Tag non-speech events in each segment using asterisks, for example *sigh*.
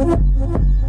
Thank *laughs* you.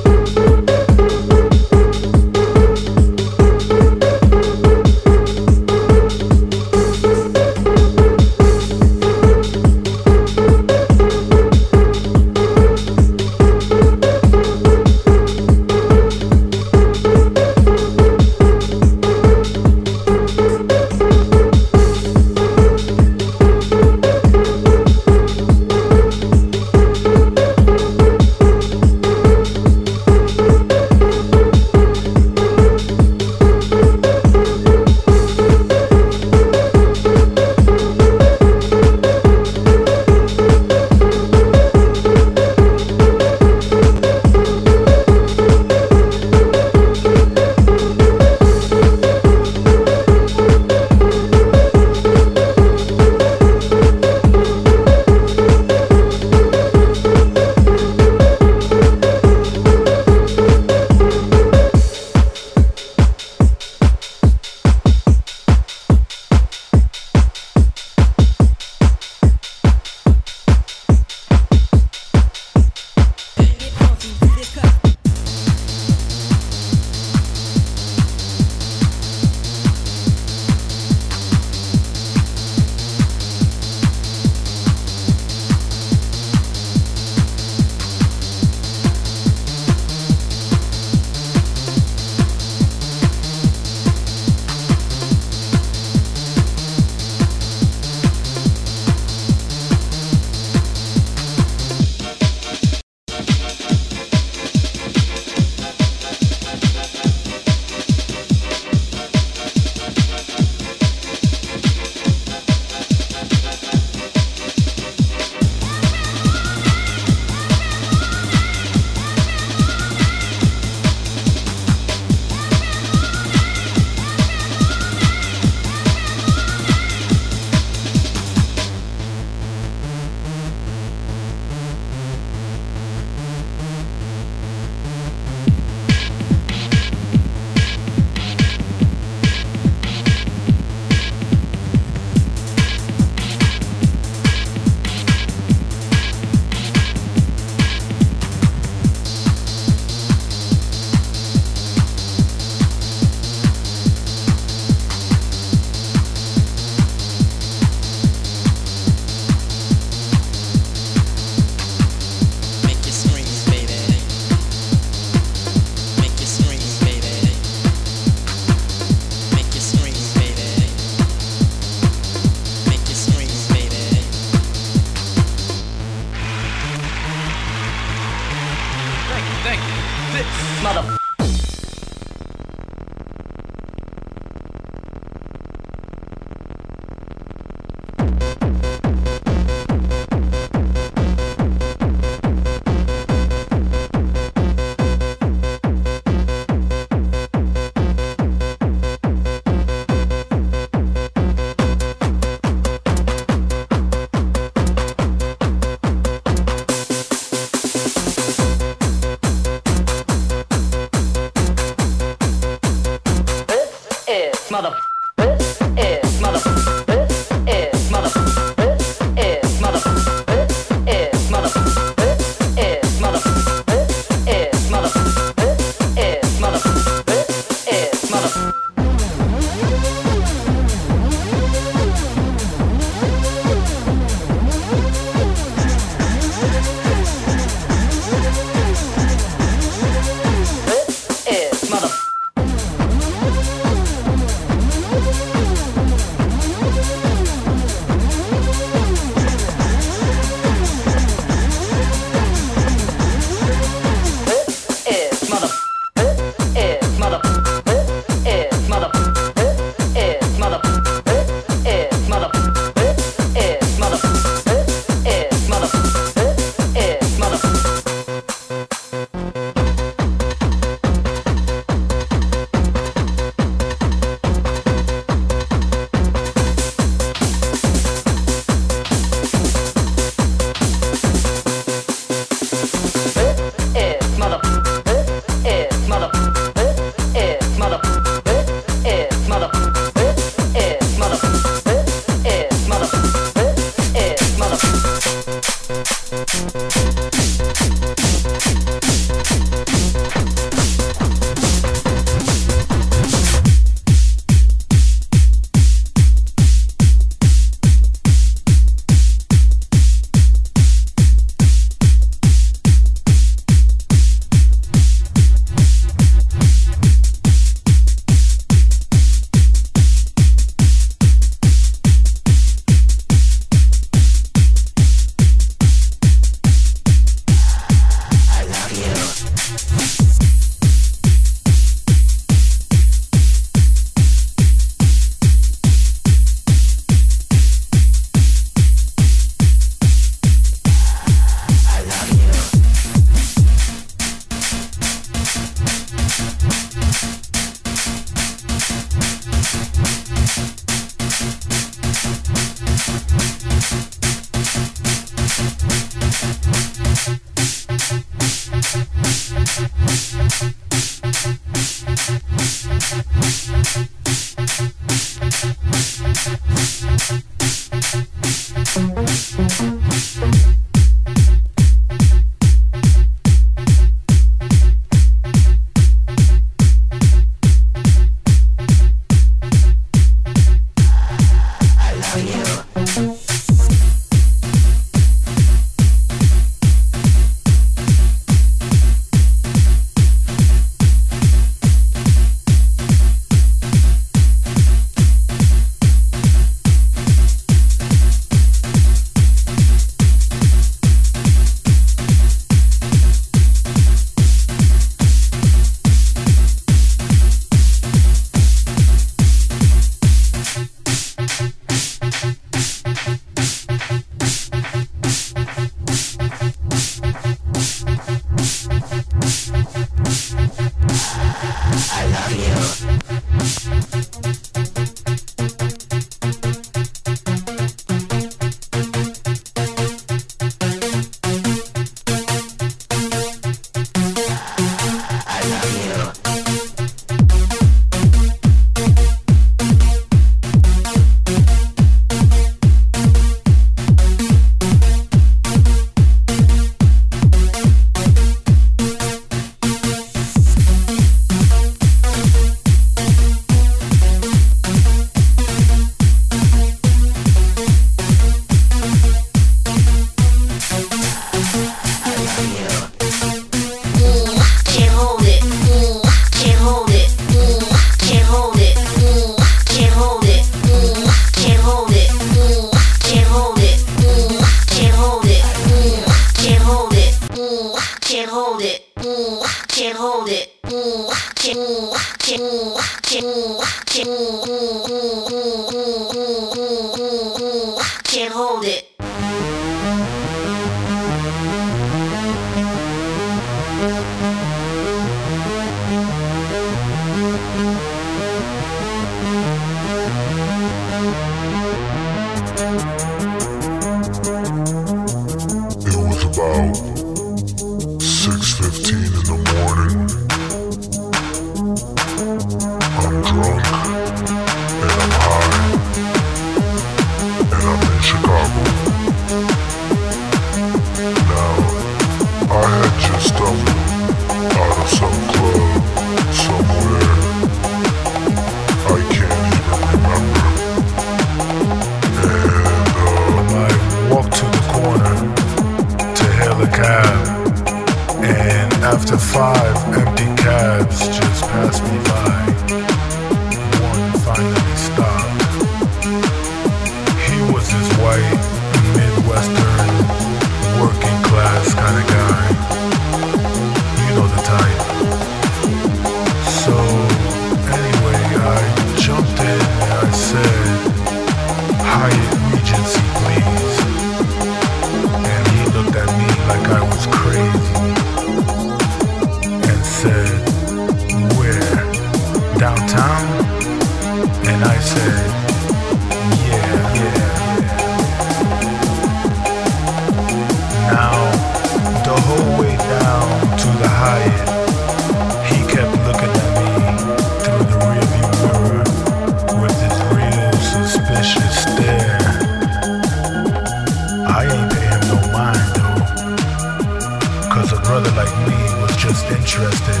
Cause a brother like me was just interested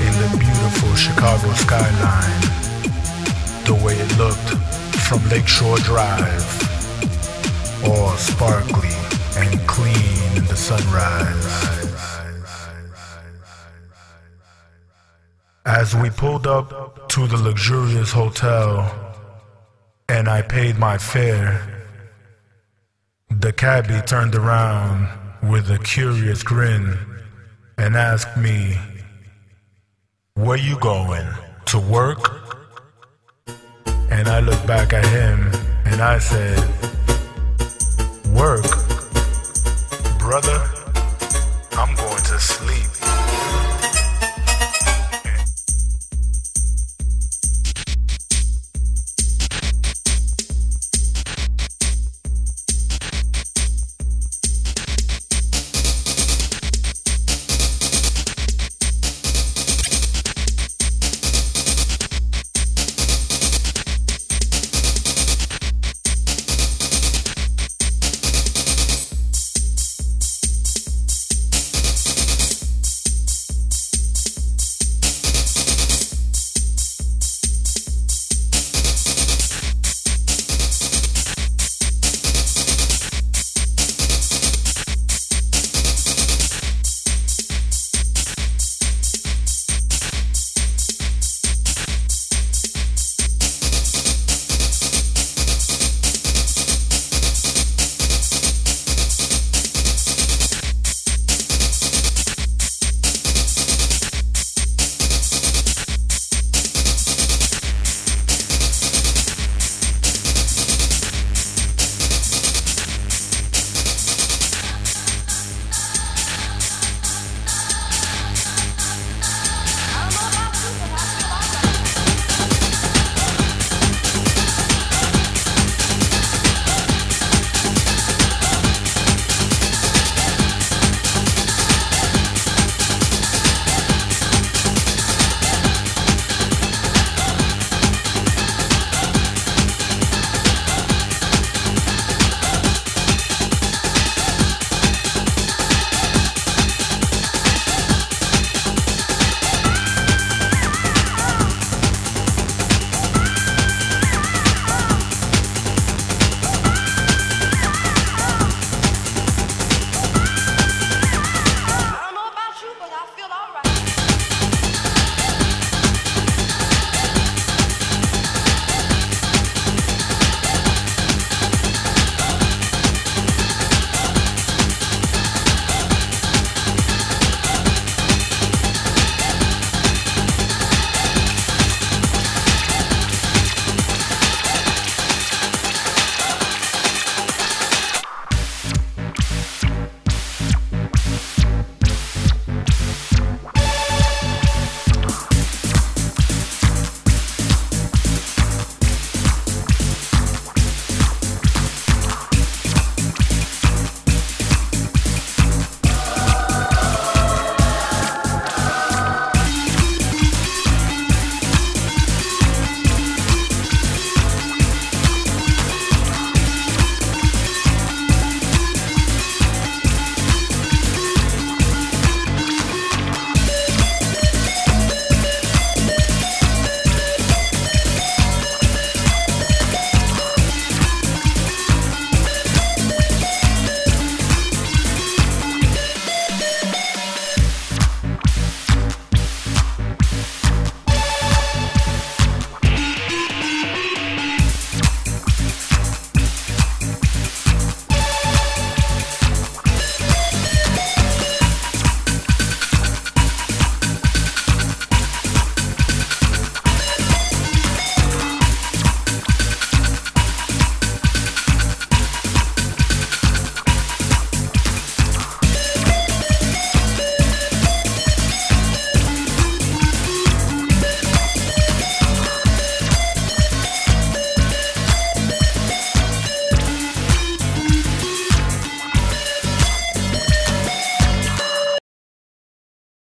in the beautiful Chicago skyline, the way it looked from Lakeshore Drive, all sparkly and clean in the sunrise. As we pulled up to the luxurious hotel and I paid my fare, the cabbie turned around with a curious grin and asked me, Where you going? To work? And I looked back at him and I said, Work? Brother?